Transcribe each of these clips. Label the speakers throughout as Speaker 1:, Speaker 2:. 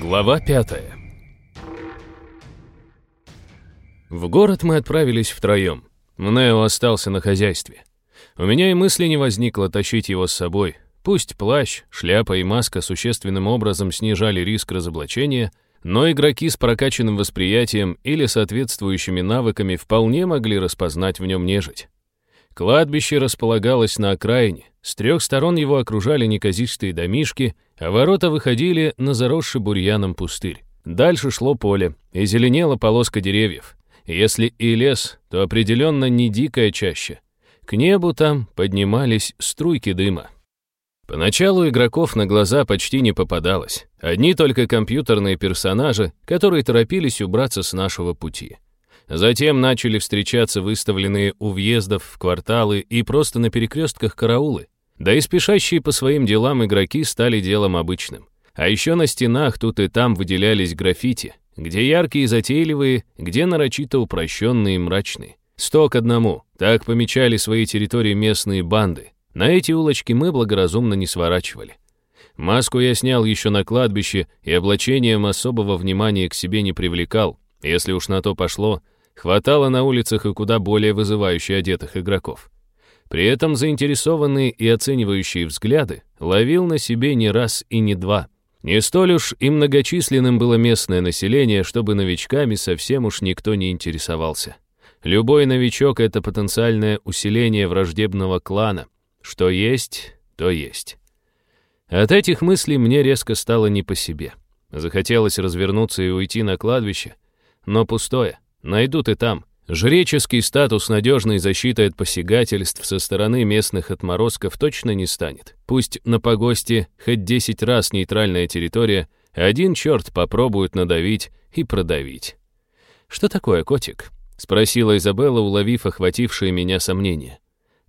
Speaker 1: Глава пятая. В город мы отправились втроем. Мнео остался на хозяйстве. У меня и мысли не возникло тащить его с собой. Пусть плащ, шляпа и маска существенным образом снижали риск разоблачения, но игроки с прокачанным восприятием или соответствующими навыками вполне могли распознать в нем нежить. Кладбище располагалось на окраине, с трех сторон его окружали неказистые домишки, а ворота выходили на заросший бурьяном пустырь. Дальше шло поле, и зеленела полоска деревьев. Если и лес, то определенно не дикая чаще. К небу там поднимались струйки дыма. Поначалу игроков на глаза почти не попадалось. Одни только компьютерные персонажи, которые торопились убраться с нашего пути. Затем начали встречаться выставленные у въездов в кварталы и просто на перекрестках караулы. Да и спешащие по своим делам игроки стали делом обычным. А еще на стенах тут и там выделялись граффити, где яркие и затейливые, где нарочито упрощенные и мрачные. Сто к одному, так помечали свои территории местные банды. На эти улочки мы благоразумно не сворачивали. Маску я снял еще на кладбище и облачением особого внимания к себе не привлекал. Если уж на то пошло, хватало на улицах и куда более вызывающе одетых игроков. При этом заинтересованные и оценивающие взгляды ловил на себе не раз и не два. Не столь уж и многочисленным было местное население, чтобы новичками совсем уж никто не интересовался. Любой новичок — это потенциальное усиление враждебного клана. Что есть, то есть. От этих мыслей мне резко стало не по себе. Захотелось развернуться и уйти на кладбище, но пустое. Найдут и там. Жреческий статус надежной защиты от посягательств со стороны местных отморозков точно не станет. Пусть на погосте хоть 10 раз нейтральная территория, один черт попробует надавить и продавить. «Что такое, котик?» — спросила Изабелла, уловив охватившие меня сомнения.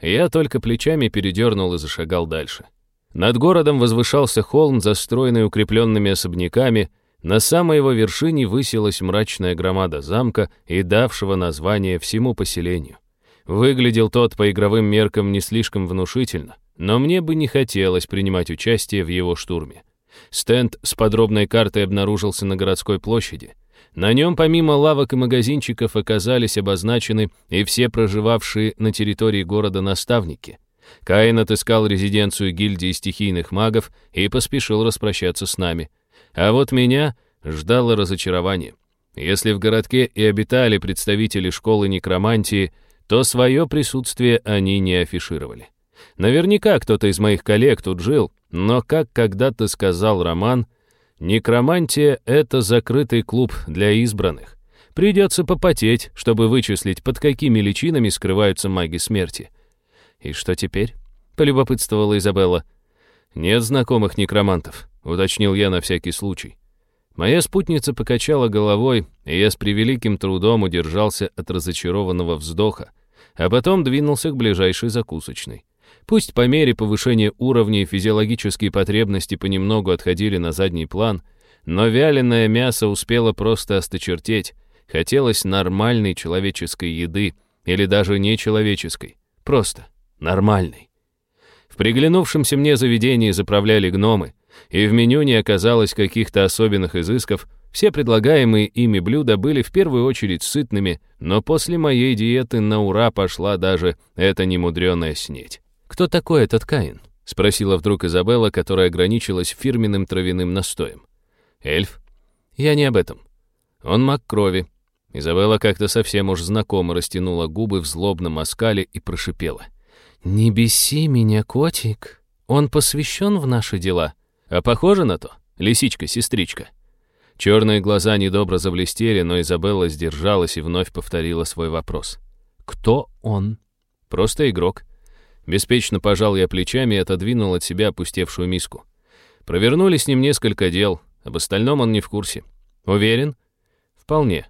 Speaker 1: Я только плечами передернул и зашагал дальше. Над городом возвышался холм, застроенный укрепленными особняками — на самой его вершине высилась мрачная громада замка и давшего название всему поселению. Выглядел тот по игровым меркам не слишком внушительно, но мне бы не хотелось принимать участие в его штурме. Стенд с подробной картой обнаружился на городской площади. На нем помимо лавок и магазинчиков оказались обозначены и все проживавшие на территории города наставники. Каин отыскал резиденцию гильдии стихийных магов и поспешил распрощаться с нами – а вот меня ждало разочарование. Если в городке и обитали представители школы некромантии, то свое присутствие они не афишировали. Наверняка кто-то из моих коллег тут жил, но, как когда-то сказал Роман, некромантия — это закрытый клуб для избранных. Придется попотеть, чтобы вычислить, под какими личинами скрываются маги смерти. «И что теперь?» — полюбопытствовала Изабелла. «Нет знакомых некромантов», — уточнил я на всякий случай. Моя спутница покачала головой, и я с превеликим трудом удержался от разочарованного вздоха, а потом двинулся к ближайшей закусочной. Пусть по мере повышения уровня физиологические потребности понемногу отходили на задний план, но вяленое мясо успело просто осточертеть, хотелось нормальной человеческой еды, или даже нечеловеческой, просто нормальной. В приглянувшемся мне заведении заправляли гномы, и в меню не оказалось каких-то особенных изысков, все предлагаемые ими блюда были в первую очередь сытными, но после моей диеты на ура пошла даже эта немудреная снеть. «Кто такой этот Каин?» — спросила вдруг Изабелла, которая ограничилась фирменным травяным настоем. «Эльф?» «Я не об этом. Он маг крови». Изабелла как-то совсем уж знакомо растянула губы в злобном оскале и прошипела. «Не беси меня, котик. Он посвящен в наши дела». А похоже на то, лисичка-сестричка. Черные глаза недобро завлестели, но Изабелла сдержалась и вновь повторила свой вопрос. «Кто он?» «Просто игрок». Беспечно пожал я плечами и отодвинул от себя опустевшую миску. Провернули с ним несколько дел, об остальном он не в курсе. «Уверен?» «Вполне».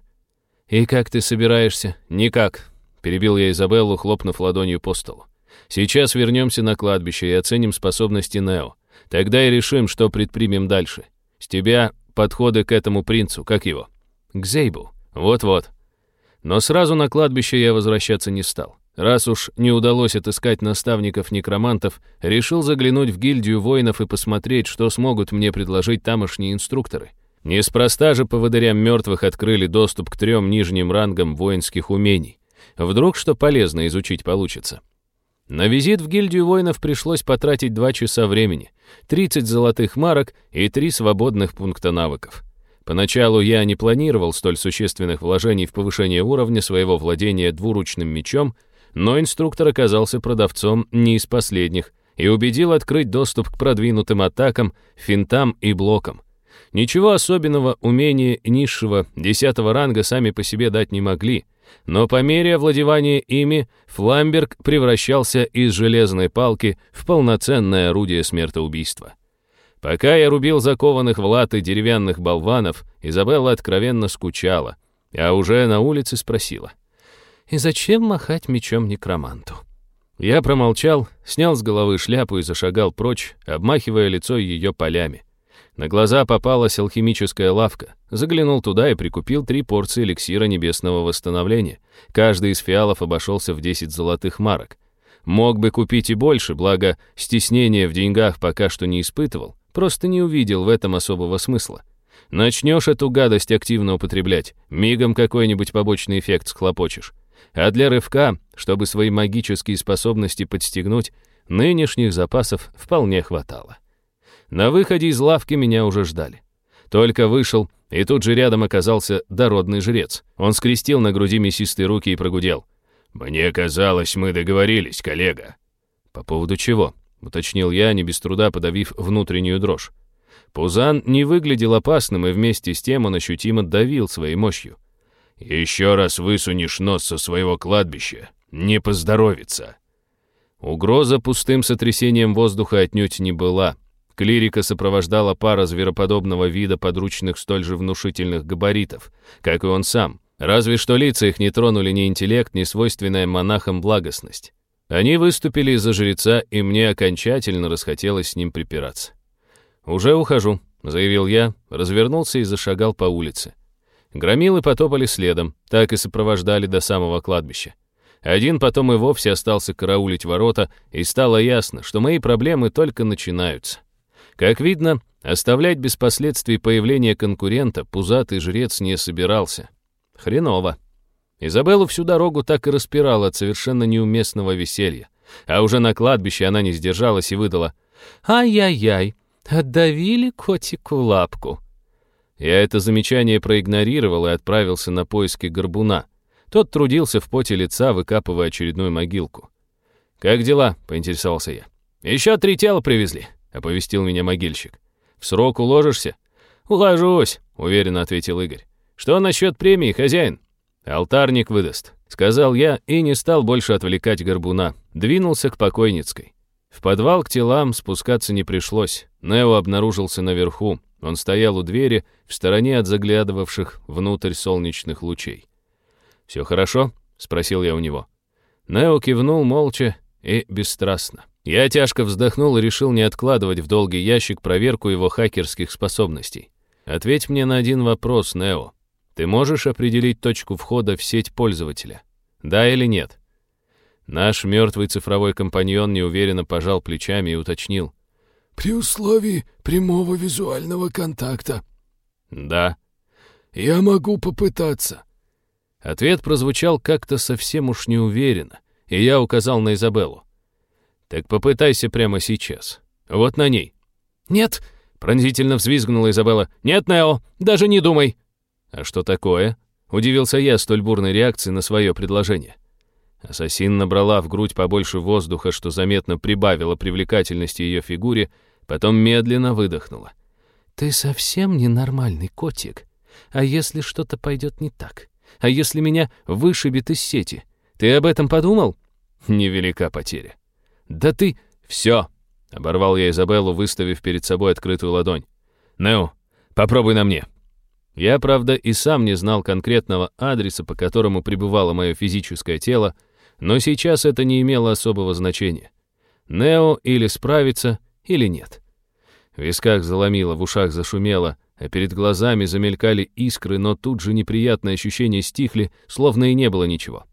Speaker 1: «И как ты собираешься?» «Никак», — перебил я Изабеллу, хлопнув ладонью по столу. «Сейчас вернемся на кладбище и оценим способности Нео. Тогда и решим, что предпримем дальше. С тебя подходы к этому принцу, как его? К Зейбу. Вот-вот. Но сразу на кладбище я возвращаться не стал. Раз уж не удалось отыскать наставников-некромантов, решил заглянуть в гильдию воинов и посмотреть, что смогут мне предложить тамошние инструкторы. Неспроста же поводырям мертвых открыли доступ к трем нижним рангам воинских умений. Вдруг что полезно изучить получится. На визит в гильдию воинов пришлось потратить два часа времени. 30 золотых марок и 3 свободных пункта навыков. Поначалу я не планировал столь существенных вложений в повышение уровня своего владения двуручным мечом, но инструктор оказался продавцом не из последних и убедил открыть доступ к продвинутым атакам, финтам и блокам. Ничего особенного умения низшего, десятого ранга сами по себе дать не могли — но по мере овладевания ими Фламберг превращался из железной палки в полноценное орудие смертоубийства. Пока я рубил закованных в латы деревянных болванов, Изабелла откровенно скучала, а уже на улице спросила. «И зачем махать мечом некроманту?» Я промолчал, снял с головы шляпу и зашагал прочь, обмахивая лицо ее полями. На глаза попалась алхимическая лавка. Заглянул туда и прикупил три порции эликсира небесного восстановления. Каждый из фиалов обошелся в 10 золотых марок. Мог бы купить и больше, благо стеснения в деньгах пока что не испытывал, просто не увидел в этом особого смысла. Начнешь эту гадость активно употреблять, мигом какой-нибудь побочный эффект схлопочешь. А для рывка, чтобы свои магические способности подстегнуть, нынешних запасов вполне хватало. На выходе из лавки меня уже ждали. Только вышел, и тут же рядом оказался дородный жрец. Он скрестил на груди мясистые руки и прогудел. «Мне казалось, мы договорились, коллега». «По поводу чего?» — уточнил я, не без труда подавив внутреннюю дрожь. Пузан не выглядел опасным, и вместе с тем он ощутимо давил своей мощью. «Еще раз высунешь нос со своего кладбища, не поздоровится». Угроза пустым сотрясением воздуха отнюдь не была — Клирика сопровождала пара звероподобного вида подручных столь же внушительных габаритов, как и он сам. Разве что лица их не тронули ни интеллект, ни свойственная монахам благостность. Они выступили из-за жреца, и мне окончательно расхотелось с ним припираться. «Уже ухожу», — заявил я, развернулся и зашагал по улице. Громилы потопали следом, так и сопровождали до самого кладбища. Один потом и вовсе остался караулить ворота, и стало ясно, что мои проблемы только начинаются. Как видно, оставлять без последствий появление конкурента пузатый жрец не собирался. Хреново. Изабеллу всю дорогу так и распирала от совершенно неуместного веселья. А уже на кладбище она не сдержалась и выдала «Ай-яй-яй, отдавили котику лапку». Я это замечание проигнорировал и отправился на поиски горбуна. Тот трудился в поте лица, выкапывая очередную могилку. «Как дела?» — поинтересовался я. «Еще три тела привезли оповестил меня могильщик. «В срок уложишься?» «Уложусь», — уверенно ответил Игорь. «Что насчет премии, хозяин?» «Алтарник выдаст», — сказал я и не стал больше отвлекать горбуна. Двинулся к покойницкой. В подвал к телам спускаться не пришлось. Нео обнаружился наверху. Он стоял у двери, в стороне от заглядывавших внутрь солнечных лучей. «Все хорошо?» — спросил я у него. Нео кивнул молча и бесстрастно. Я тяжко вздохнул и решил не откладывать в долгий ящик проверку его хакерских способностей. Ответь мне на один вопрос, Нео. Ты можешь определить точку входа в сеть пользователя? Да или нет? Наш мертвый цифровой компаньон неуверенно пожал плечами и уточнил.
Speaker 2: «При условии прямого визуального контакта».
Speaker 1: «Да».
Speaker 2: «Я могу попытаться».
Speaker 1: Ответ прозвучал как-то совсем уж неуверенно, и я указал на Изабеллу. «Так попытайся прямо сейчас. Вот на ней».
Speaker 2: «Нет!»
Speaker 1: — пронзительно взвизгнула Изабелла. «Нет, Нео, даже не думай!» «А что такое?» — удивился я столь бурной реакцией на свое предложение. Ассасин набрала в грудь побольше воздуха, что заметно прибавило привлекательности ее фигуре, потом медленно выдохнула.
Speaker 2: «Ты совсем ненормальный котик. А если что-то пойдет не так? А если меня вышибет из сети? Ты об этом подумал?»
Speaker 1: «Невелика потеря. «Да ты...» «Все!» — оборвал я Изабеллу, выставив перед собой открытую ладонь. Нео, попробуй на мне!» Я, правда, и сам не знал конкретного адреса, по которому пребывало моё физическое тело, но сейчас это не имело особого значения. Нео или справится, или нет. В висках заломило, в ушах зашумело, а перед глазами замелькали искры, но тут же неприятные ощущения стихли, словно и не было ничего.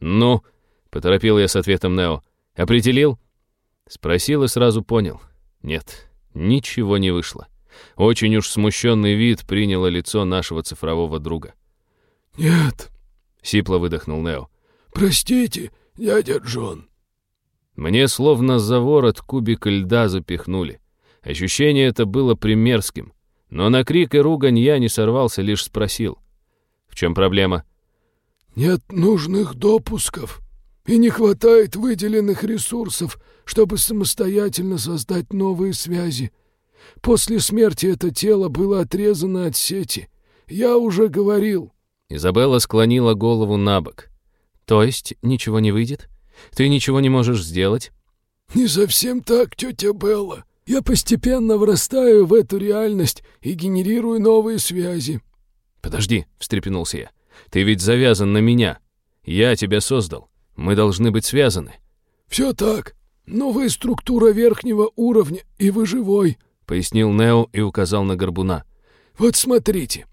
Speaker 1: «Ну?» — поторопил я с ответом Нео. «Определил?» Спросил и сразу понял. Нет, ничего не вышло. Очень уж смущенный вид приняло лицо нашего цифрового друга.
Speaker 3: «Нет», —
Speaker 1: сипло выдохнул Нео.
Speaker 3: «Простите, дядя Джон».
Speaker 1: Мне словно за ворот кубик льда запихнули. Ощущение это было примерским. Но на крик и ругань я не сорвался, лишь спросил. «В чем проблема?»
Speaker 3: «Нет нужных допусков», и не хватает выделенных ресурсов, чтобы самостоятельно создать новые связи. После смерти это тело было отрезано от сети. Я уже говорил».
Speaker 1: Изабелла склонила голову на бок.
Speaker 2: «То есть ничего не выйдет? Ты ничего не можешь сделать?»
Speaker 3: «Не совсем так, тетя Белла. Я постепенно врастаю в эту реальность и генерирую новые связи».
Speaker 1: «Подожди», — встрепенулся я. «Ты ведь завязан на меня. Я тебя создал. Мы должны быть связаны».
Speaker 3: «Все так, Новая структура верхнего уровня, и вы живой», —
Speaker 1: пояснил Нео и указал на горбуна.
Speaker 3: «Вот смотрите».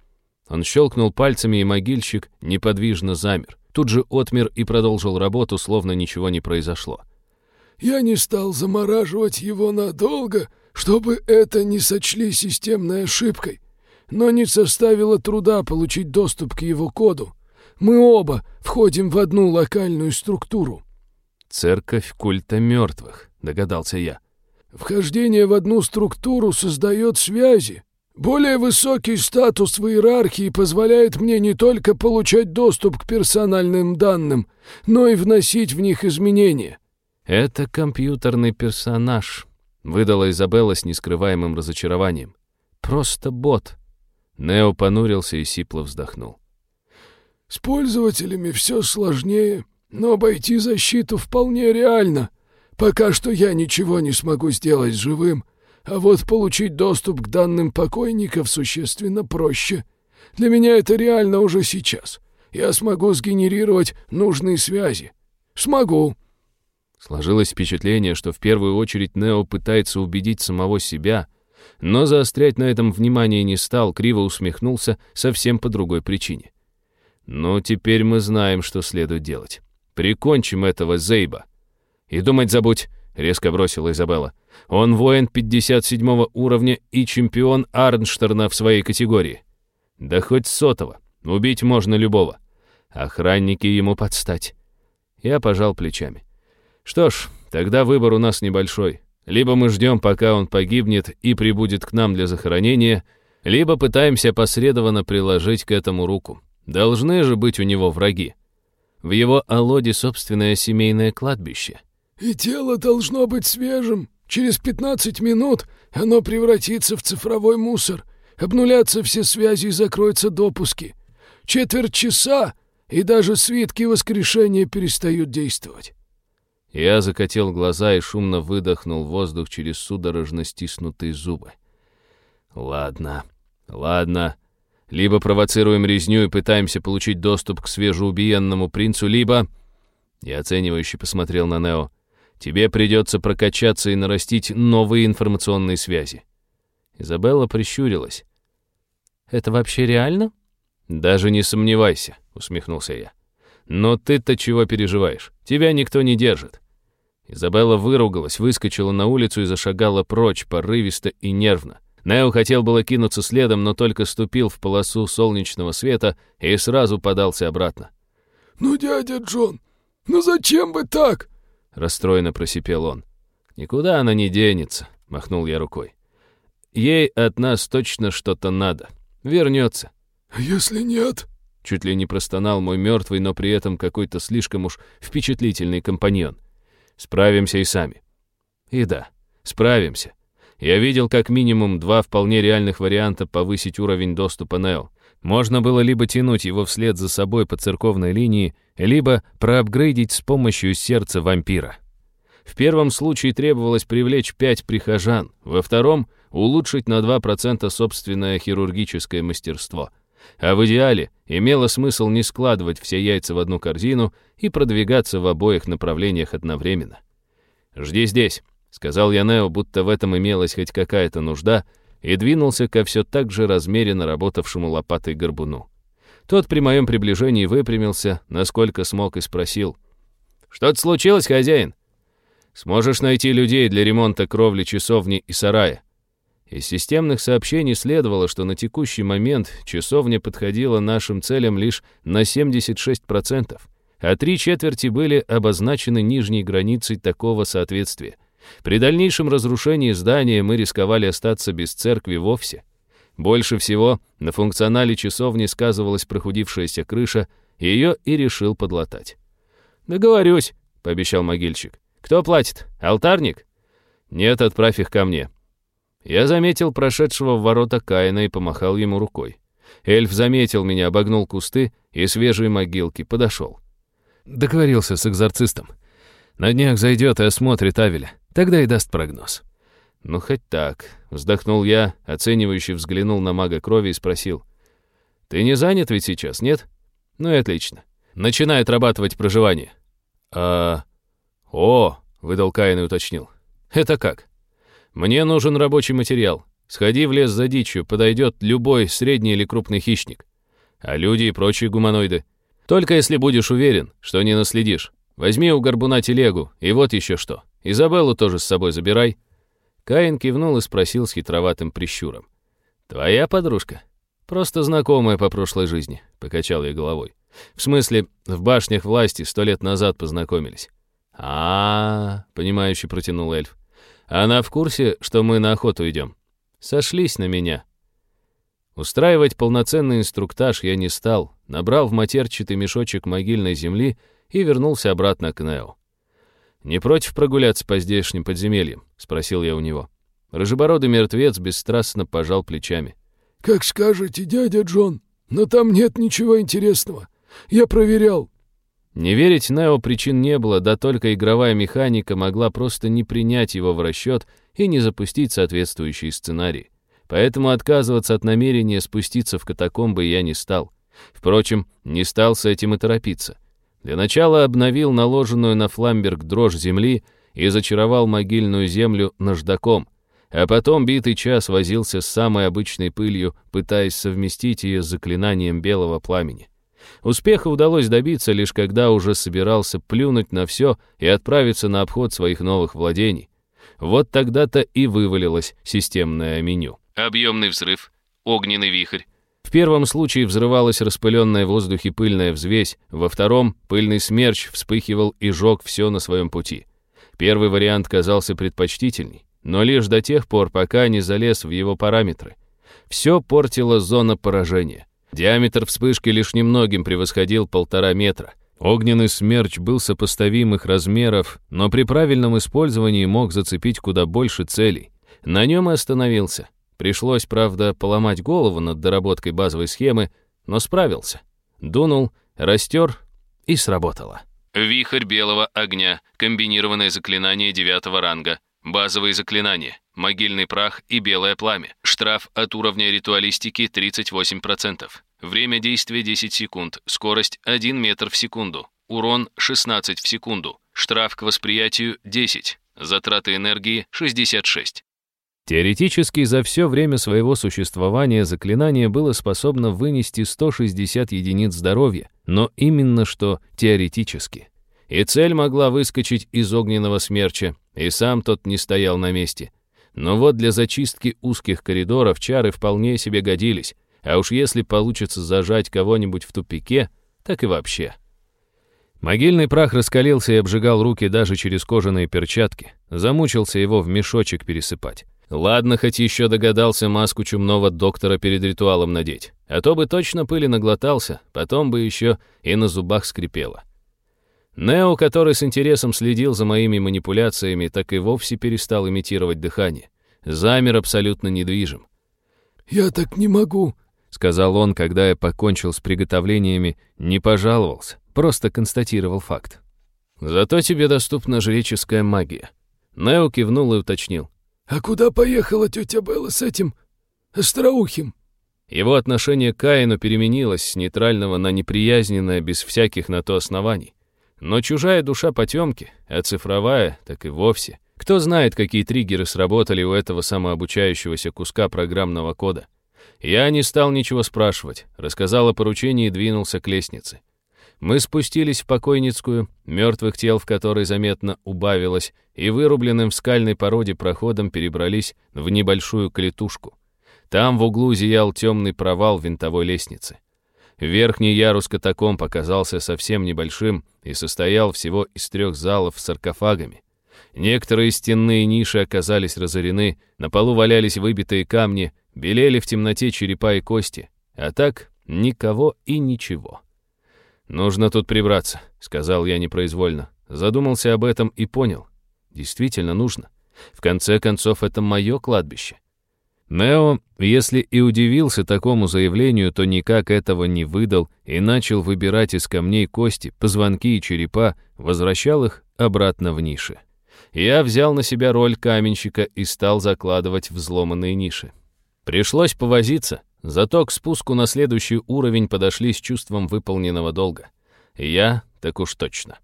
Speaker 1: Он щелкнул пальцами, и могильщик неподвижно замер. Тут же отмер и продолжил работу, словно ничего не произошло.
Speaker 3: «Я не стал замораживать его надолго, чтобы это не сочли системной ошибкой, но не составило труда получить доступ к его коду. Мы оба входим в одну локальную структуру».
Speaker 1: «Церковь культа мертвых», — догадался я.
Speaker 3: «Вхождение в одну структуру создает связи. Более высокий статус в иерархии позволяет мне не только получать доступ к персональным данным, но и вносить в них изменения».
Speaker 1: «Это компьютерный персонаж», — выдала Изабелла с нескрываемым разочарованием. «Просто бот». Нео понурился и сипло вздохнул.
Speaker 3: С пользователями все сложнее, но обойти защиту вполне реально. Пока что я ничего не смогу сделать живым, а вот получить доступ к данным покойников существенно проще. Для меня это реально уже сейчас. Я смогу сгенерировать нужные связи. Смогу.
Speaker 1: Сложилось впечатление, что в первую очередь Нео пытается убедить самого себя, но заострять на этом внимание не стал, криво усмехнулся совсем по другой причине. «Ну, теперь мы знаем, что следует делать. Прикончим этого Зейба». «И думать забудь», — резко бросила Изабелла. «Он воин 57 уровня и чемпион Арнштерна в своей категории. Да хоть сотого. Убить можно любого. Охранники ему подстать». Я пожал плечами. «Что ж, тогда выбор у нас небольшой. Либо мы ждем, пока он погибнет и прибудет к нам для захоронения, либо пытаемся посредованно приложить к этому руку». Должны же быть у него враги. В его Алоде собственное семейное кладбище.
Speaker 3: «И тело должно быть свежим. Через 15 минут оно превратится в цифровой мусор. Обнулятся все связи и закроются допуски. Четверть часа, и даже свитки воскрешения перестают действовать».
Speaker 1: Я закатил глаза и шумно выдохнул воздух через судорожно стиснутые зубы. «Ладно, ладно». Либо провоцируем резню и пытаемся получить доступ к свежеубиенному принцу, либо...» Я оценивающе посмотрел на Нео. «Тебе придется прокачаться и нарастить новые информационные связи». Изабелла прищурилась.
Speaker 2: «Это вообще реально?»
Speaker 1: «Даже не сомневайся», — усмехнулся я. «Но ты-то чего переживаешь? Тебя никто не держит». Изабелла выругалась, выскочила на улицу и зашагала прочь, порывисто и нервно. Нео хотел было кинуться следом, но только ступил в полосу солнечного света и сразу подался обратно.
Speaker 3: «Ну, дядя Джон, ну зачем вы так?»
Speaker 1: — расстроенно просипел он. «Никуда она не денется», — махнул я рукой. «Ей от нас точно что-то надо. Вернется».
Speaker 3: «А если нет?»
Speaker 1: — чуть ли не простонал мой мертвый, но при этом какой-то слишком уж впечатлительный компаньон. «Справимся и сами». «И да, справимся. Я видел как минимум два вполне реальных варианта повысить уровень доступа Нео. Можно было либо тянуть его вслед за собой по церковной линии, либо проапгрейдить с помощью сердца вампира. В первом случае требовалось привлечь пять прихожан, во втором — улучшить на 2% собственное хирургическое мастерство. А в идеале имело смысл не складывать все яйца в одну корзину и продвигаться в обоих направлениях одновременно. «Жди здесь», Сказал я Нео, будто в этом имелась хоть какая-то нужда, и двинулся ко все так же размеренно работавшему лопатой горбуну. Тот при моем приближении выпрямился, насколько смог, и спросил. «Что-то случилось, хозяин? Сможешь найти людей для ремонта кровли часовни и сарая?» Из системных сообщений следовало, что на текущий момент часовня подходила нашим целям лишь на 76%, а три четверти были обозначены нижней границей такого соответствия — при дальнейшем разрушении здания мы рисковали остаться без церкви вовсе. Больше всего на функционале часовни сказывалась прохудившаяся крыша, и ее и решил подлатать. «Договорюсь», — пообещал могильщик. «Кто платит? Алтарник?» «Нет, отправь их ко мне». Я заметил прошедшего в ворота Каина и помахал ему рукой. Эльф заметил меня, обогнул кусты и свежие могилки, подошел. Договорился с экзорцистом. На днях зайдет и осмотрит Авеля. Тогда и даст прогноз. «Ну, хоть так», — вздохнул я, оценивающе взглянул на мага крови и спросил. «Ты не занят ведь сейчас, нет?» «Ну и отлично. Начинай отрабатывать проживание». «А... О!» — выдал Каин и уточнил. «Это как?» «Мне нужен рабочий материал. Сходи в лес за дичью, подойдет любой средний или крупный хищник. А люди и прочие гуманоиды. Только если будешь уверен, что не наследишь. Возьми у горбуна телегу, и вот еще что. Изабеллу тоже с собой забирай». Каин кивнул и спросил с хитроватым прищуром. «Твоя подружка?» «Просто знакомая по прошлой жизни», — покачал я головой. «В смысле, в башнях власти сто лет назад познакомились». А, -а, -а, понимающе протянул эльф. «Она в курсе, что мы на охоту идем?» «Сошлись на меня». Устраивать полноценный инструктаж я не стал, набрал в матерчатый мешочек могильной земли и вернулся обратно к Нео. «Не против прогуляться по здешним подземельям?» — спросил я у него. Рыжебородый мертвец бесстрастно пожал плечами.
Speaker 3: «Как скажете, дядя Джон, но там нет ничего интересного. Я проверял».
Speaker 1: Не верить Нео причин не было, да только игровая механика могла просто не принять его в расчет и не запустить соответствующий сценарий. Поэтому отказываться от намерения спуститься в катакомбы я не стал. Впрочем, не стал с этим и торопиться. Для начала обновил наложенную на фламберг дрожь земли и зачаровал могильную землю наждаком, а потом битый час возился с самой обычной пылью, пытаясь совместить ее с заклинанием белого пламени. Успеха удалось добиться лишь когда уже собирался плюнуть на все и отправиться на обход своих новых владений. Вот тогда-то и вывалилось системное меню. Объемный взрыв, огненный вихрь, в первом случае взрывалась распыленная в воздухе пыльная взвесь, во втором пыльный смерч вспыхивал и жег все на своем пути. Первый вариант казался предпочтительней, но лишь до тех пор, пока не залез в его параметры. Все портила зона поражения. Диаметр вспышки лишь немногим превосходил полтора метра. Огненный смерч был сопоставимых размеров, но при правильном использовании мог зацепить куда больше целей. На нем и остановился. Пришлось, правда, поломать голову над доработкой базовой схемы, но справился. Дунул, растер и сработало. Вихрь белого огня, комбинированное заклинание девятого ранга, базовые заклинания, могильный прах и белое пламя, штраф от уровня ритуалистики 38%, время действия 10 секунд, скорость 1 метр в секунду, урон 16 в секунду, штраф к восприятию 10, затраты энергии 66. Теоретически за все время своего существования заклинание было способно вынести 160 единиц здоровья, но именно что теоретически. И цель могла выскочить из огненного смерча, и сам тот не стоял на месте. Но вот для зачистки узких коридоров чары вполне себе годились, а уж если получится зажать кого-нибудь в тупике, так и вообще. Могильный прах раскалился и обжигал руки даже через кожаные перчатки, замучился его в мешочек пересыпать. Ладно, хоть еще догадался маску чумного доктора перед ритуалом надеть, а то бы точно пыли наглотался, потом бы еще и на зубах скрипело. Нео, который с интересом следил за моими манипуляциями, так и вовсе перестал имитировать дыхание. Замер абсолютно недвижим.
Speaker 3: «Я так не могу», — сказал он, когда я покончил с приготовлениями, не пожаловался, просто констатировал факт.
Speaker 1: «Зато тебе доступна жреческая магия». Нео кивнул и уточнил.
Speaker 3: «А куда поехала тетя Белла с этим остроухим?»
Speaker 1: Его отношение к Каину переменилось с нейтрального на неприязненное без всяких на то оснований. Но чужая душа потемки, а цифровая так и вовсе. Кто знает, какие триггеры сработали у этого самообучающегося куска программного кода. Я не стал ничего спрашивать, рассказал о поручении и двинулся к лестнице мы спустились в покойницкую, мертвых тел в которой заметно убавилось, и вырубленным в скальной породе проходом перебрались в небольшую клетушку. Там в углу зиял темный провал винтовой лестницы. Верхний ярус катакомб оказался совсем небольшим и состоял всего из трех залов с саркофагами. Некоторые стенные ниши оказались разорены, на полу валялись выбитые камни, белели в темноте черепа и кости, а так никого и ничего. «Нужно тут прибраться», — сказал я непроизвольно. Задумался об этом и понял. Действительно нужно. В конце концов, это мое кладбище. Нео, если и удивился такому заявлению, то никак этого не выдал и начал выбирать из камней кости, позвонки и черепа, возвращал их обратно в ниши. Я взял на себя роль каменщика и стал закладывать взломанные ниши. Пришлось повозиться, Зато к спуску на следующий уровень подошли с чувством выполненного долга. И я так уж точно.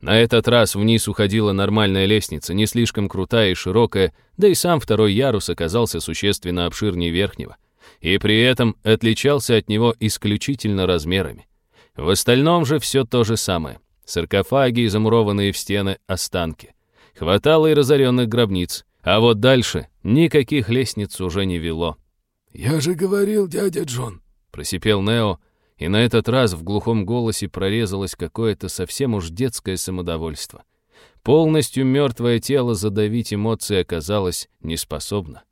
Speaker 1: На этот раз вниз уходила нормальная лестница, не слишком крутая и широкая, да и сам второй ярус оказался существенно обширнее верхнего. И при этом отличался от него исключительно размерами. В остальном же все то же самое. Саркофаги и замурованные в стены останки. Хватало и разоренных гробниц. А вот дальше никаких лестниц уже не вело.
Speaker 3: «Я же говорил, дядя Джон!»
Speaker 1: — просипел Нео, и на этот раз в глухом голосе прорезалось какое-то совсем уж детское самодовольство. Полностью мертвое тело задавить эмоции оказалось неспособно.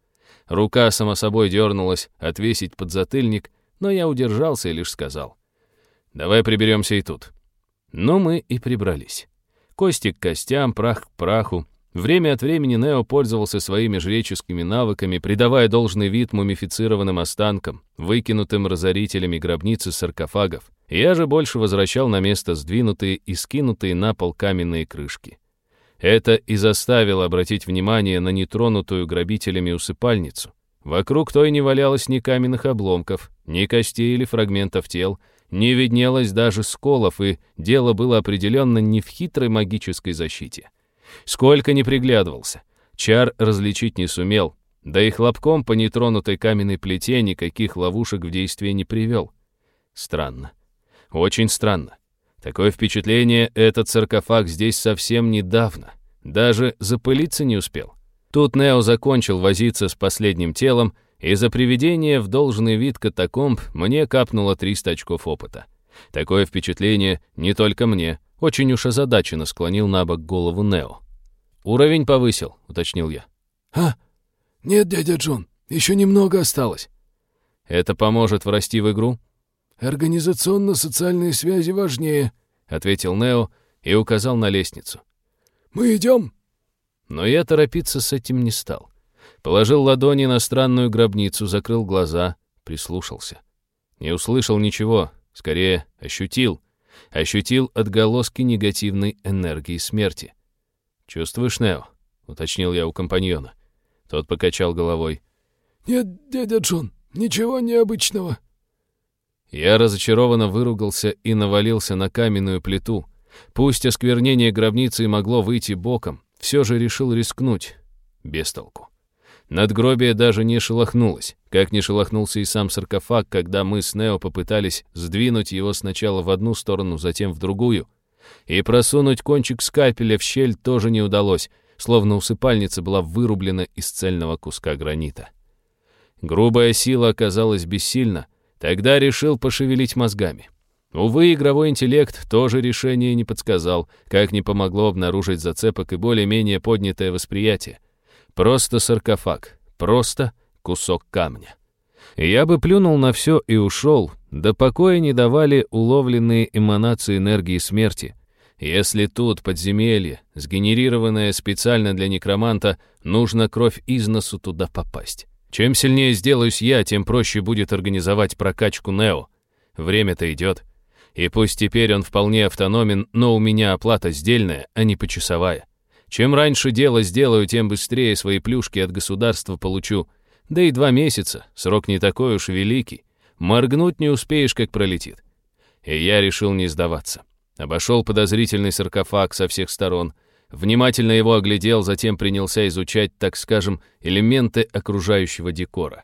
Speaker 1: Рука само собой дернулась отвесить подзатыльник, но я удержался и лишь сказал. «Давай приберемся и тут». Но мы и прибрались. Кости к костям, прах к праху, Время от времени Нео пользовался своими жреческими навыками, придавая должный вид мумифицированным останкам, выкинутым разорителями гробницы саркофагов. Я же больше возвращал на место сдвинутые и скинутые на пол каменные крышки. Это и заставило обратить внимание на нетронутую грабителями усыпальницу. Вокруг той не валялось ни каменных обломков, ни костей или фрагментов тел, не виднелось даже сколов, и дело было определенно не в хитрой магической защите. Сколько не приглядывался. Чар различить не сумел, да и хлопком по нетронутой каменной плите никаких ловушек в действие не привел. Странно. Очень странно. Такое впечатление, этот саркофаг здесь совсем недавно. Даже запылиться не успел. Тут Нео закончил возиться с последним телом, и за приведение в должный вид катакомб мне капнуло 300 очков опыта. Такое впечатление не только мне, очень уж озадаченно склонил на бок голову Нео. «Уровень повысил», — уточнил я.
Speaker 3: «А? Нет, дядя Джон, еще немного осталось».
Speaker 1: «Это поможет врасти в игру?»
Speaker 3: «Организационно-социальные связи важнее», —
Speaker 1: ответил Нео и указал на лестницу.
Speaker 3: «Мы идем?»
Speaker 1: Но я торопиться с этим не стал. Положил ладони на странную гробницу, закрыл глаза, прислушался. Не услышал ничего, скорее ощутил. Ощутил отголоски негативной энергии смерти. «Чувствуешь, Нео?» — уточнил я у компаньона. Тот покачал головой.
Speaker 3: «Нет, дядя Джон, ничего необычного».
Speaker 1: Я разочарованно выругался и навалился на каменную плиту. Пусть осквернение гробницы могло выйти боком, все же решил рискнуть. Без толку. Надгробие даже не шелохнулось, как не шелохнулся и сам саркофаг, когда мы с Нео попытались сдвинуть его сначала в одну сторону, затем в другую — и просунуть кончик скальпеля в щель тоже не удалось, словно усыпальница была вырублена из цельного куска гранита. Грубая сила оказалась бессильна, тогда решил пошевелить мозгами. Увы, игровой интеллект тоже решение не подсказал, как не помогло обнаружить зацепок и более-менее поднятое восприятие. Просто саркофаг, просто кусок камня. Я бы плюнул на все и ушел, да покоя не давали уловленные эманации энергии смерти, если тут, подземелье, сгенерированное специально для некроманта, нужно кровь из носу туда попасть. Чем сильнее сделаюсь я, тем проще будет организовать прокачку Нео. Время-то идет. И пусть теперь он вполне автономен, но у меня оплата сдельная, а не почасовая. Чем раньше дело сделаю, тем быстрее свои плюшки от государства получу. Да и два месяца, срок не такой уж великий. Моргнуть не успеешь, как пролетит. И я решил не сдаваться. Обошел подозрительный саркофаг со всех сторон, внимательно его оглядел, затем принялся изучать, так скажем, элементы окружающего декора.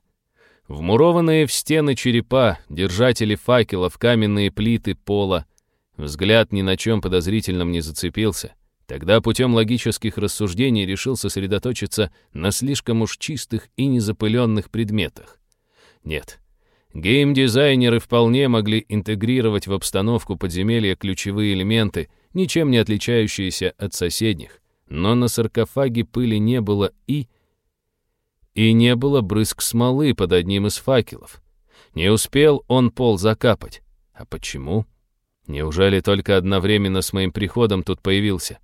Speaker 1: Вмурованные в стены черепа, держатели факелов, каменные плиты пола. Взгляд ни на чем подозрительном не зацепился. Тогда путем логических рассуждений решил сосредоточиться на слишком уж чистых и незапыленных предметах. Нет, Гейм-дизайнеры вполне могли интегрировать в обстановку подземелья ключевые элементы, ничем не отличающиеся от соседних. Но на саркофаге пыли не было и... И не было брызг смолы под одним из факелов. Не успел он пол закапать. А почему? Неужели только одновременно с моим приходом тут появился?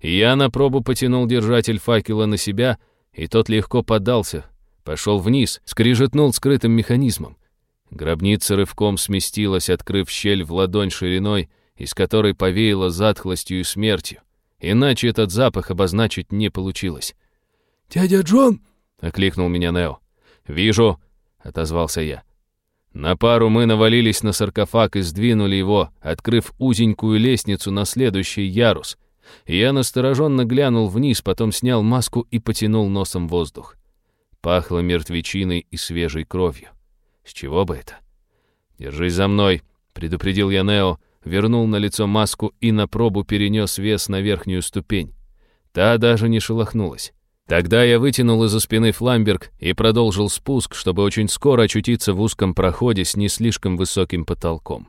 Speaker 1: Я на пробу потянул держатель факела на себя, и тот легко поддался, пошел вниз, скрижетнул скрытым механизмом. Гробница рывком сместилась, открыв щель в ладонь шириной, из которой повеяло затхлостью и смертью. Иначе этот запах обозначить не получилось.
Speaker 3: «Дядя Джон!»
Speaker 1: — окликнул меня Нео. «Вижу!» — отозвался я. На пару мы навалились на саркофаг и сдвинули его, открыв узенькую лестницу на следующий ярус. Я настороженно глянул вниз, потом снял маску и потянул носом воздух. Пахло мертвечиной и свежей кровью. С чего бы это? «Держись за мной», — предупредил я Нео, вернул на лицо маску и на пробу перенес вес на верхнюю ступень. Та даже не шелохнулась. Тогда я вытянул из-за спины фламберг и продолжил спуск, чтобы очень скоро очутиться в узком проходе с не слишком высоким потолком.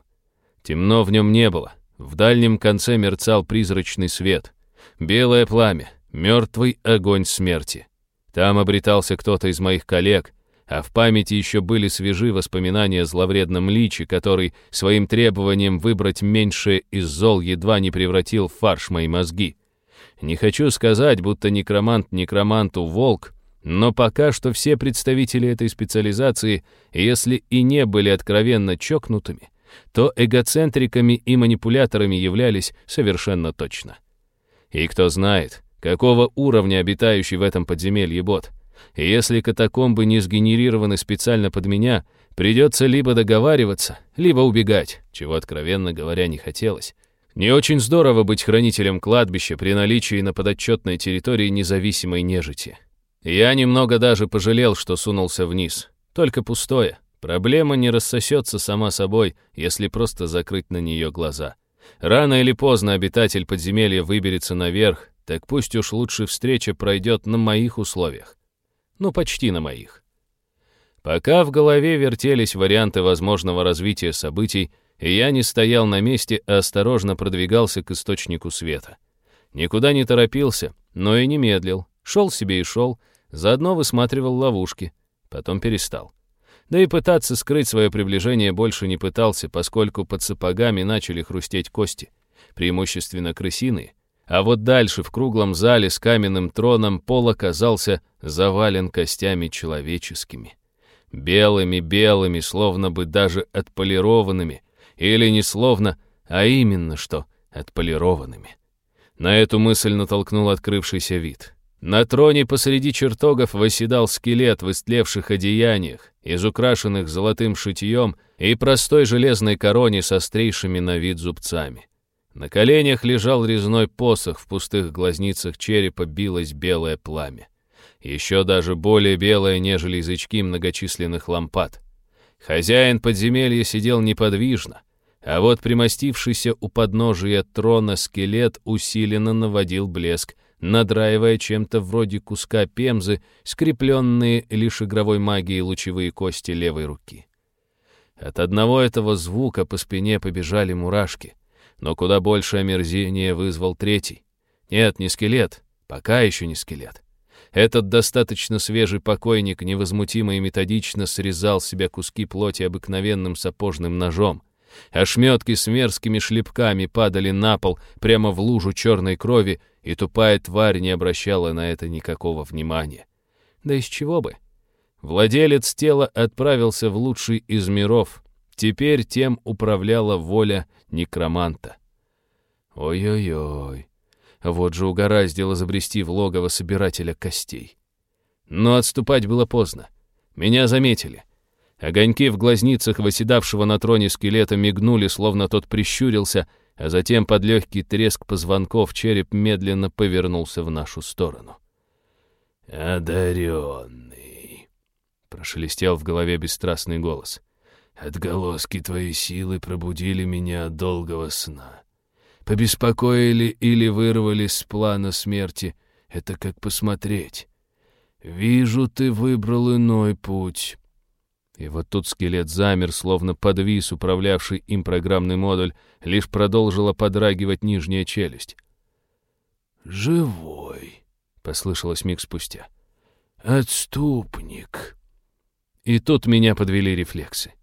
Speaker 1: Темно в нем не было. В дальнем конце мерцал призрачный свет. Белое пламя, мертвый огонь смерти. Там обретался кто-то из моих коллег, а в памяти еще были свежи воспоминания о зловредном личе, который своим требованием выбрать меньшее из зол едва не превратил в фарш мои мозги. Не хочу сказать, будто некромант некроманту волк, но пока что все представители этой специализации, если и не были откровенно чокнутыми, то эгоцентриками и манипуляторами являлись совершенно точно. И кто знает, какого уровня обитающий в этом подземелье бот — и если катакомбы не сгенерированы специально под меня, придется либо договариваться, либо убегать, чего, откровенно говоря, не хотелось. Не очень здорово быть хранителем кладбища при наличии на подотчетной территории независимой нежити. Я немного даже пожалел, что сунулся вниз. Только пустое. Проблема не рассосется сама собой, если просто закрыть на нее глаза. Рано или поздно обитатель подземелья выберется наверх, так пусть уж лучше встреча пройдет на моих условиях. Ну, почти на моих. Пока в голове вертелись варианты возможного развития событий, я не стоял на месте, а осторожно продвигался к источнику света. Никуда не торопился, но и не медлил. Шел себе и шел, заодно высматривал ловушки. Потом перестал. Да и пытаться скрыть свое приближение больше не пытался, поскольку под сапогами начали хрустеть кости, преимущественно крысиные, а вот дальше, в круглом зале с каменным троном, пол оказался завален костями человеческими. Белыми-белыми, словно бы даже отполированными. Или не словно, а именно что отполированными. На эту мысль натолкнул открывшийся вид. На троне посреди чертогов восседал скелет в истлевших одеяниях, изукрашенных золотым шитьем и простой железной короне с острейшими на вид зубцами. На коленях лежал резной посох, в пустых глазницах черепа билось белое пламя. Еще даже более белое, нежели язычки многочисленных лампад. Хозяин подземелья сидел неподвижно, а вот примостившийся у подножия трона скелет усиленно наводил блеск, надраивая чем-то вроде куска пемзы, скрепленные лишь игровой магией лучевые кости левой руки. От одного этого звука по спине побежали мурашки — но куда больше омерзение вызвал третий. Нет, не скелет, пока еще не скелет. Этот достаточно свежий покойник невозмутимо и методично срезал себе куски плоти обыкновенным сапожным ножом. Ошметки с мерзкими шлепками падали на пол, прямо в лужу черной крови, и тупая тварь не обращала на это никакого внимания. Да из чего бы? Владелец тела отправился в лучший из миров, Теперь тем управляла воля некроманта. Ой-ой-ой, вот же угораздило забрести в логово собирателя костей. Но отступать было поздно. Меня заметили. Огоньки в глазницах восседавшего на троне скелета мигнули, словно тот прищурился, а затем под легкий треск позвонков череп медленно повернулся в нашу сторону. «Одаренный!» — прошелестел в голове бесстрастный голос.
Speaker 3: Отголоски твоей силы пробудили меня от долгого сна. Побеспокоили или вырвали с плана смерти. Это как посмотреть. Вижу, ты выбрал иной путь.
Speaker 1: И вот тут скелет замер, словно подвис управлявший им программный модуль, лишь продолжила подрагивать нижняя челюсть.
Speaker 3: «Живой», — послышалось миг спустя. «Отступник».
Speaker 1: И тут меня подвели рефлексы.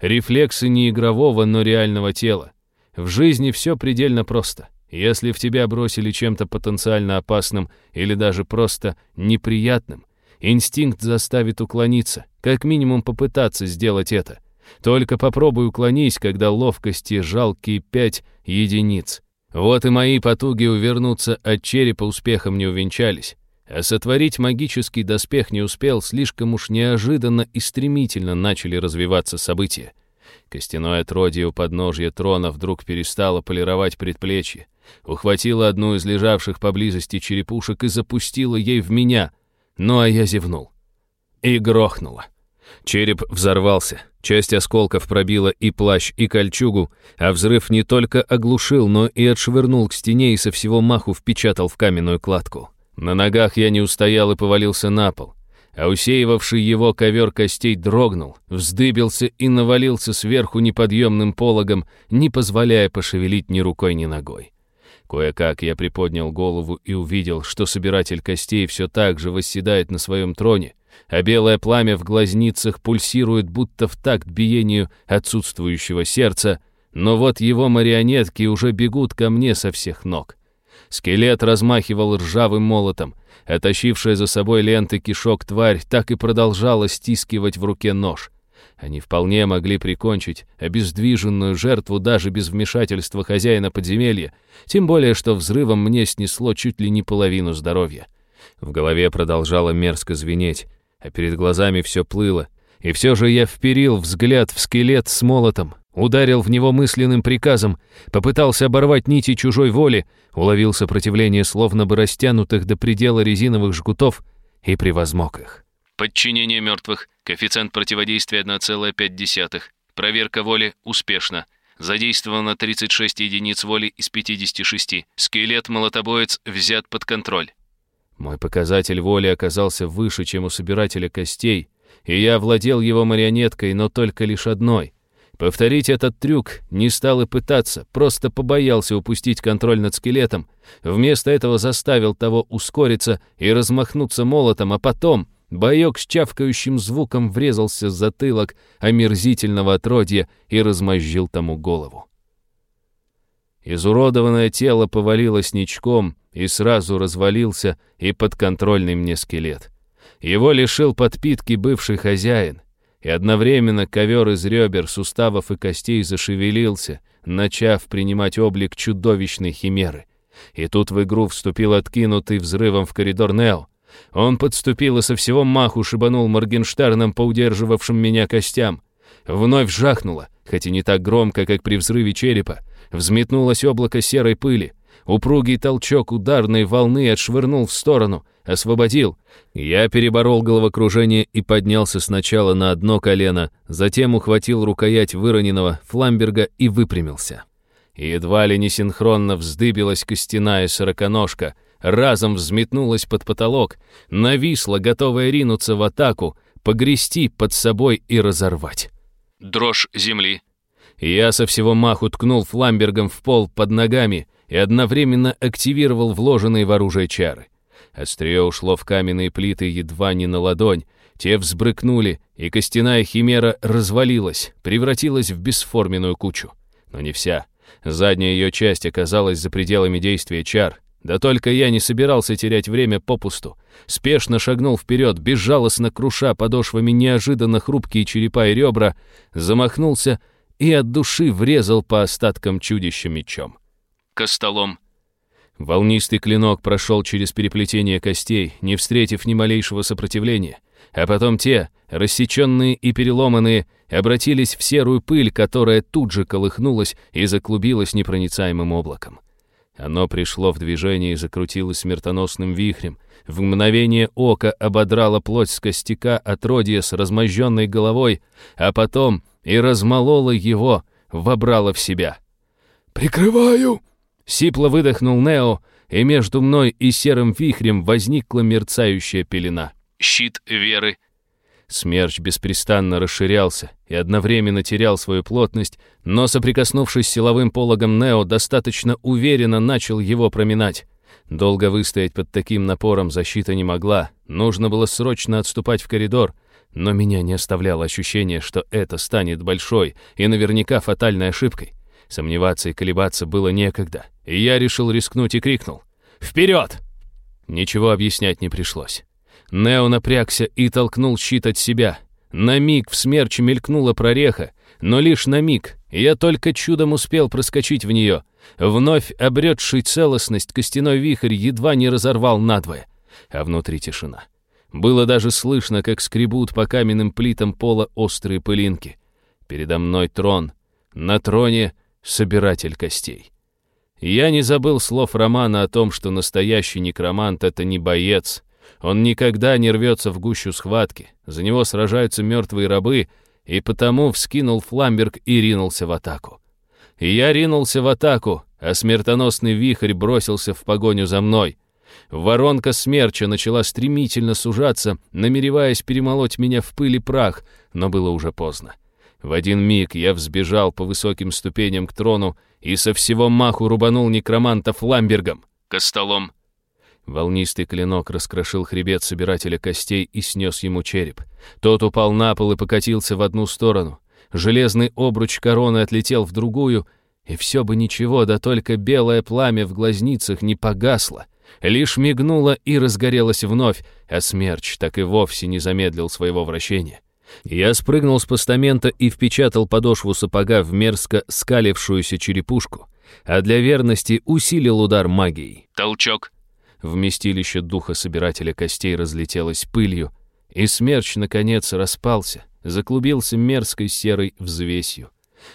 Speaker 1: Рефлексы не игрового, но реального тела. В жизни все предельно просто. Если в тебя бросили чем-то потенциально опасным или даже просто неприятным, инстинкт заставит уклониться, как минимум попытаться сделать это. Только попробуй уклонись, когда ловкости жалкие пять единиц. Вот и мои потуги увернуться от черепа успехом не увенчались. А сотворить магический доспех не успел, слишком уж неожиданно и стремительно начали развиваться события. Костяное отродье у подножья трона вдруг перестало полировать предплечье, ухватило одну из лежавших поблизости черепушек и запустило ей в меня, ну а я зевнул. И грохнуло. Череп взорвался, часть осколков пробила и плащ, и кольчугу, а взрыв не только оглушил, но и отшвырнул к стене и со всего маху впечатал в каменную кладку. На ногах я не устоял и повалился на пол. А усеивавший его ковер костей дрогнул, вздыбился и навалился сверху неподъемным пологом, не позволяя пошевелить ни рукой, ни ногой. Кое-как я приподнял голову и увидел, что собиратель костей все так же восседает на своем троне, а белое пламя в глазницах пульсирует будто в такт биению отсутствующего сердца, но вот его марионетки уже бегут ко мне со всех ног. Скелет размахивал ржавым молотом. Отащившая за собой ленты кишок тварь так и продолжала стискивать в руке нож. Они вполне могли прикончить обездвиженную жертву даже без вмешательства хозяина подземелья, тем более что взрывом мне снесло чуть ли не половину здоровья. В голове продолжало мерзко звенеть, а перед глазами все плыло, и все же я вперил взгляд в скелет с молотом. Ударил в него мысленным приказом, попытался оборвать нити чужой воли, уловил сопротивление словно бы растянутых до предела резиновых жгутов и превозмог их. Подчинение мертвых. Коэффициент противодействия 1,5. Проверка воли успешна. Задействовано 36 единиц воли из 56. Скелет-молотобоец взят под контроль. Мой показатель воли оказался выше, чем у собирателя костей, и я владел его марионеткой, но только лишь одной — Повторить этот трюк не стал и пытаться, просто побоялся упустить контроль над скелетом. Вместо этого заставил того ускориться и размахнуться молотом, а потом боёк с чавкающим звуком врезался в затылок омерзительного отродья и размозжил тому голову. Изуродованное тело повалилось ничком, и сразу развалился и подконтрольный мне скелет. Его лишил подпитки бывший хозяин и одновременно ковер из ребер, суставов и костей зашевелился, начав принимать облик чудовищной химеры. И тут в игру вступил откинутый взрывом в коридор Нео. Он подступил и со всего маху шибанул Моргенштерном по удерживавшим меня костям. Вновь жахнуло, хоть и не так громко, как при взрыве черепа. Взметнулось облако серой пыли. Упругий толчок ударной волны отшвырнул в сторону — освободил. Я переборол головокружение и поднялся сначала на одно колено, затем ухватил рукоять выроненного фламберга и выпрямился. Едва ли не синхронно вздыбилась костяная сороконожка, разом взметнулась под потолок, нависла, готовая ринуться в атаку, погрести под собой и разорвать. Дрожь земли. Я со всего маху ткнул фламбергом в пол под ногами и одновременно активировал вложенные в оружие чары — Острие ушло в каменные плиты едва не на ладонь. Те взбрыкнули, и костяная химера развалилась, превратилась в бесформенную кучу. Но не вся. Задняя ее часть оказалась за пределами действия чар. Да только я не собирался терять время попусту. Спешно шагнул вперед, безжалостно круша подошвами неожиданно хрупкие черепа и ребра, замахнулся и от души врезал по остаткам чудища мечом. Костолом Волнистый клинок прошел через переплетение костей, не встретив ни малейшего сопротивления, а потом те, рассеченные и переломанные, обратились в серую пыль, которая тут же колыхнулась и заклубилась непроницаемым облаком. Оно пришло в движение и закрутилось смертоносным вихрем. В мгновение ока ободрало плоть с костяка отродья с размозженной головой, а потом и размололо его, вобрало в себя.
Speaker 3: «Прикрываю!»
Speaker 1: Сипло выдохнул Нео, и между мной и серым вихрем возникла мерцающая пелена. Щит веры. Смерч беспрестанно расширялся и одновременно терял свою плотность, но, соприкоснувшись с силовым пологом Нео, достаточно уверенно начал его проминать. Долго выстоять под таким напором защита не могла, нужно было срочно отступать в коридор, но меня не оставляло ощущение, что это станет большой и наверняка фатальной ошибкой. Сомневаться и колебаться было некогда, и я решил рискнуть и крикнул «Вперед!». Ничего объяснять не пришлось. Нео напрягся и толкнул щит от себя. На миг в смерче мелькнула прореха, но лишь на миг. Я только чудом успел проскочить в нее. Вновь обретший целостность костяной вихрь едва не разорвал надвое. А внутри тишина. Было даже слышно, как скребут по каменным плитам пола острые пылинки. Передо мной трон. На троне собиратель костей. Я не забыл слов Романа о том, что настоящий некромант — это не боец. Он никогда не рвется в гущу схватки. За него сражаются мертвые рабы, и потому вскинул фламберг и ринулся в атаку. И я ринулся в атаку, а смертоносный вихрь бросился в погоню за мной. Воронка смерча начала стремительно сужаться, намереваясь перемолоть меня в пыль и прах, но было уже поздно. В один миг я взбежал по высоким ступеням к трону и со всего маху рубанул некроманта фламбергом, костолом. Волнистый клинок раскрошил хребет собирателя костей и снес ему череп. Тот упал на пол и покатился в одну сторону. Железный обруч короны отлетел в другую, и все бы ничего, да только белое пламя в глазницах не погасло. Лишь мигнуло и разгорелось вновь, а смерч так и вовсе не замедлил своего вращения. Я спрыгнул с постамента и впечатал подошву сапога в мерзко скалившуюся черепушку, а для верности усилил удар магией. Толчок. Вместилище духа собирателя костей разлетелось пылью, и смерч, наконец, распался, заклубился мерзкой серой взвесью.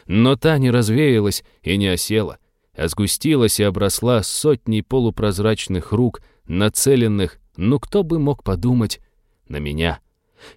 Speaker 1: Но та не развеялась и не осела, а сгустилась и обросла сотней полупрозрачных рук, нацеленных, ну кто бы мог подумать, на меня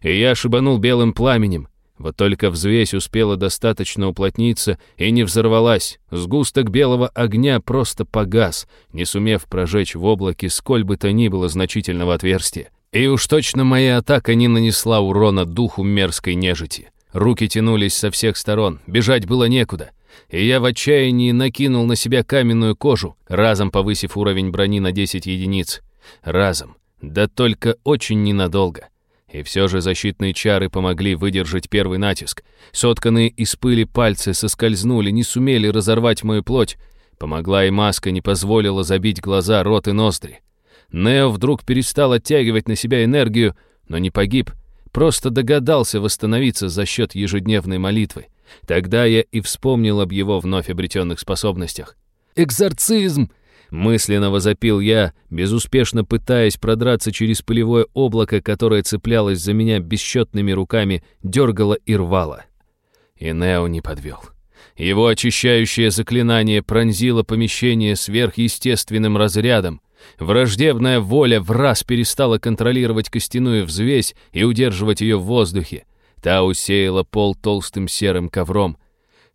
Speaker 1: и я шибанул белым пламенем. Вот только взвесь успела достаточно уплотниться и не взорвалась. Сгусток белого огня просто погас, не сумев прожечь в облаке сколь бы то ни было значительного отверстия. И уж точно моя атака не нанесла урона духу мерзкой нежити. Руки тянулись со всех сторон, бежать было некуда. И я в отчаянии накинул на себя каменную кожу, разом повысив уровень брони на 10 единиц. Разом. Да только очень ненадолго. И все же защитные чары помогли выдержать первый натиск. Сотканные из пыли пальцы соскользнули, не сумели разорвать мою плоть. Помогла и маска, не позволила забить глаза, рот и ноздри. Нео вдруг перестал оттягивать на себя энергию, но не погиб. Просто догадался восстановиться за счет ежедневной молитвы. Тогда я и вспомнил об его вновь обретенных способностях. «Экзорцизм!» Мысленно возопил я, безуспешно пытаясь продраться через пылевое облако, которое цеплялось за меня бесчетными руками, дергало и рвало. И Нео не подвел. Его очищающее заклинание пронзило помещение сверхъестественным разрядом. Враждебная воля в раз перестала контролировать костяную взвесь и удерживать ее в воздухе. Та усеяла пол толстым серым ковром.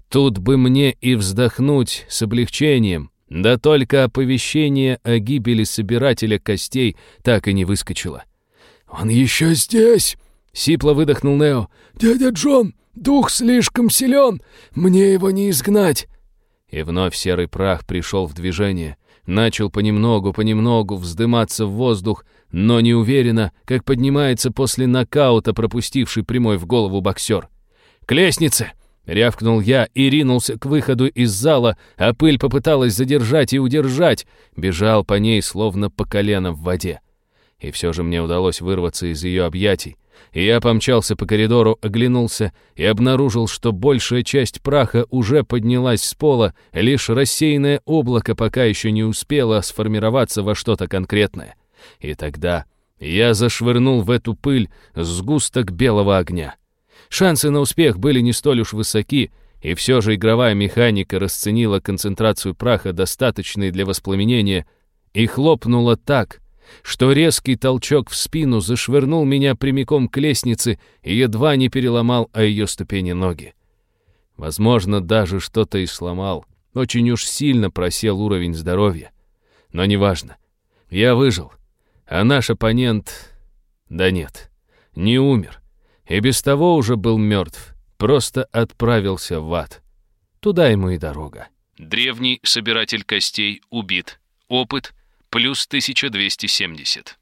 Speaker 1: Тут бы мне и вздохнуть с облегчением, да только оповещение о гибели собирателя костей так и не выскочило.
Speaker 3: «Он еще здесь!» — сипло выдохнул Нео. «Дядя Джон, дух слишком силен! Мне его не изгнать!»
Speaker 1: И вновь серый прах пришел в движение. Начал понемногу, понемногу вздыматься в воздух, но не уверенно, как поднимается после нокаута пропустивший прямой в голову боксер. «К лестнице!» Рявкнул я и ринулся к выходу из зала, а пыль попыталась задержать и удержать, бежал по ней, словно по колено в воде. И все же мне удалось вырваться из ее объятий. И я помчался по коридору, оглянулся и обнаружил, что большая часть праха уже поднялась с пола, лишь рассеянное облако пока еще не успело сформироваться во что-то конкретное. И тогда я зашвырнул в эту пыль сгусток белого огня. Шансы на успех были не столь уж высоки, и все же игровая механика расценила концентрацию праха, достаточной для воспламенения, и хлопнула так, что резкий толчок в спину зашвырнул меня прямиком к лестнице и едва не переломал о ее ступени ноги. Возможно, даже что-то и сломал. Очень уж сильно просел уровень здоровья. Но неважно. Я выжил. А наш оппонент... Да нет, не умер. И без того уже был мертв, просто отправился в ад. Туда ему и дорога.
Speaker 2: Древний собиратель костей убит. Опыт плюс 1270.